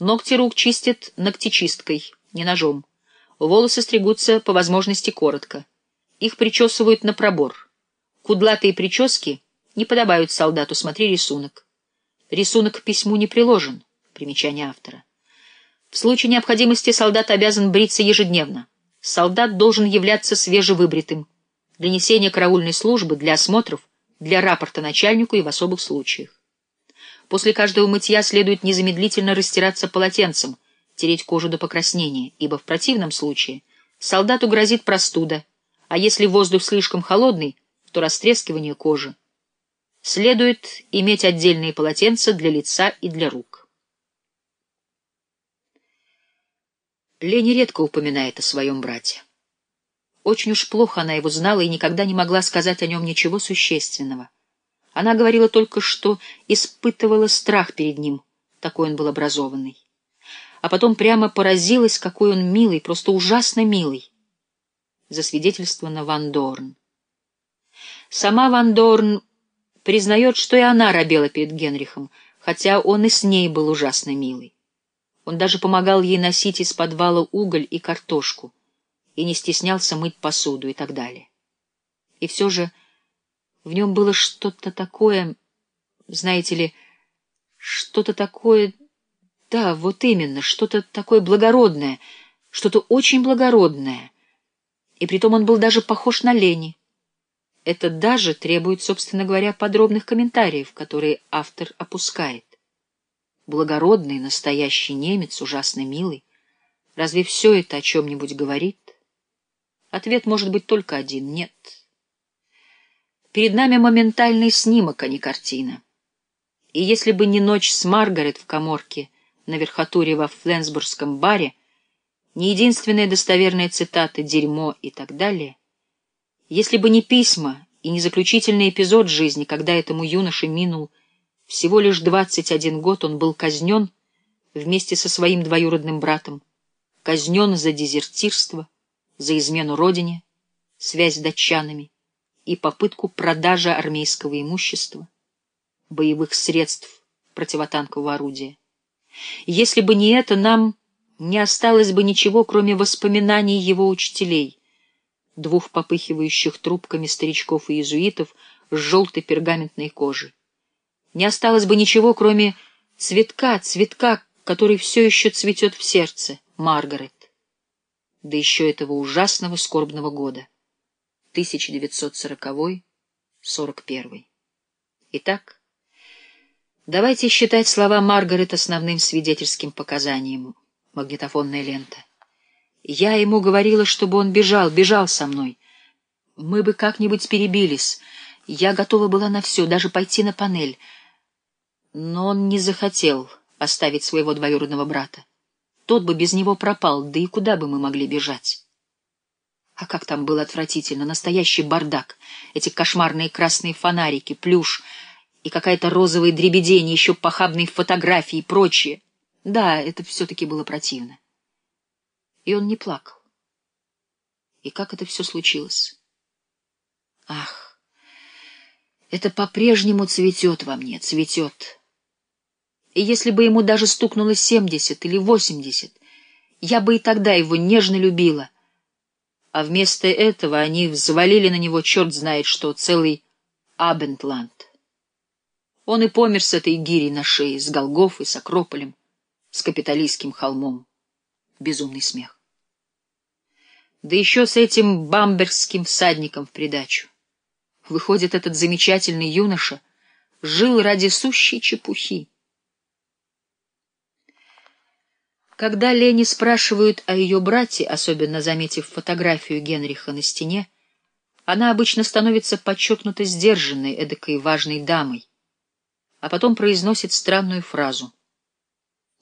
Ногти рук чистят ногтечисткой, не ножом. Волосы стригутся по возможности коротко. Их причесывают на пробор. Кудлатые прически не подобают солдату, смотри рисунок. Рисунок к письму не приложен. Примечание автора. В случае необходимости солдат обязан бриться ежедневно. Солдат должен являться свежевыбритым. Для несения караульной службы, для осмотров, для рапорта начальнику и в особых случаях. После каждого мытья следует незамедлительно растираться полотенцем, тереть кожу до покраснения, ибо в противном случае солдату грозит простуда, а если воздух слишком холодный, то растрескивание кожи. Следует иметь отдельные полотенца для лица и для рук. Лени редко упоминает о своем брате. Очень уж плохо она его знала и никогда не могла сказать о нем ничего существенного. Она говорила только, что испытывала страх перед ним, такой он был образованный. А потом прямо поразилась, какой он милый, просто ужасно милый. Засвидетельствовано Ван Дорн. Сама Ван Дорн признает, что и она робела перед Генрихом, хотя он и с ней был ужасно милый. Он даже помогал ей носить из подвала уголь и картошку, и не стеснялся мыть посуду и так далее. И все же в нем было что-то такое, знаете ли, что-то такое... Да, вот именно, что-то такое благородное, что-то очень благородное. И притом он был даже похож на Лени. Это даже требует, собственно говоря, подробных комментариев, которые автор опускает. Благородный, настоящий немец, ужасно милый. Разве все это о чем-нибудь говорит? Ответ может быть только один — нет. Перед нами моментальный снимок, а не картина. И если бы не ночь с Маргарет в коморке на верхотуре во Фленсбургском баре, не единственная достоверная цитата «дерьмо» и так далее, если бы не письма и не заключительный эпизод жизни, когда этому юноше минул всего лишь 21 год, он был казнен вместе со своим двоюродным братом, казнен за дезертирство, за измену родине, связь с датчанами, и попытку продажи армейского имущества, боевых средств противотанкового орудия. Если бы не это, нам не осталось бы ничего, кроме воспоминаний его учителей, двух попыхивающих трубками старичков и иезуитов с желтой пергаментной кожей. Не осталось бы ничего, кроме цветка, цветка, который все еще цветет в сердце, Маргарет. Да еще этого ужасного скорбного года. 1940-41. Итак, давайте считать слова Маргарет основным свидетельским показанием. Магнитофонная лента. Я ему говорила, чтобы он бежал, бежал со мной. Мы бы как-нибудь перебились. Я готова была на все, даже пойти на панель. Но он не захотел оставить своего двоюродного брата. Тот бы без него пропал, да и куда бы мы могли бежать? А как там было отвратительно, настоящий бардак. Эти кошмарные красные фонарики, плюш и какая-то розовая дребедень, еще похабные фотографии и прочее. Да, это все-таки было противно. И он не плакал. И как это все случилось? Ах, это по-прежнему цветет во мне, цветет. И если бы ему даже стукнуло семьдесят или восемьдесят, я бы и тогда его нежно любила, а вместо этого они взвалили на него черт знает что, целый Абентланд. Он и помер с этой гирей на шее, с Голгофой, с Акрополем, с капиталистским холмом. Безумный смех. Да еще с этим бамбергским всадником в придачу. Выходит, этот замечательный юноша жил ради сущей чепухи. Когда Лени спрашивают о ее брате, особенно заметив фотографию Генриха на стене, она обычно становится подчеркнуто сдержанной, эдакой важной дамой, а потом произносит странную фразу.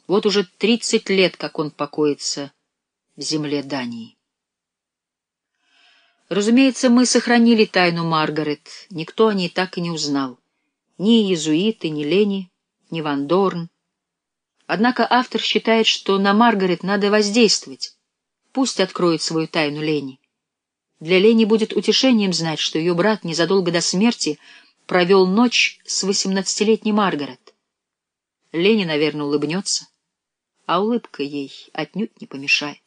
Вот уже тридцать лет, как он покоится в земле Дании. Разумеется, мы сохранили тайну Маргарет, никто о ней так и не узнал. Ни иезуиты, ни Лени, ни Ван Дорн, Однако автор считает, что на Маргарет надо воздействовать. Пусть откроет свою тайну Лени. Для Лени будет утешением знать, что ее брат незадолго до смерти провел ночь с восемнадцатилетней Маргарет. Лени, наверное, улыбнется. а улыбка ей отнюдь не помешает.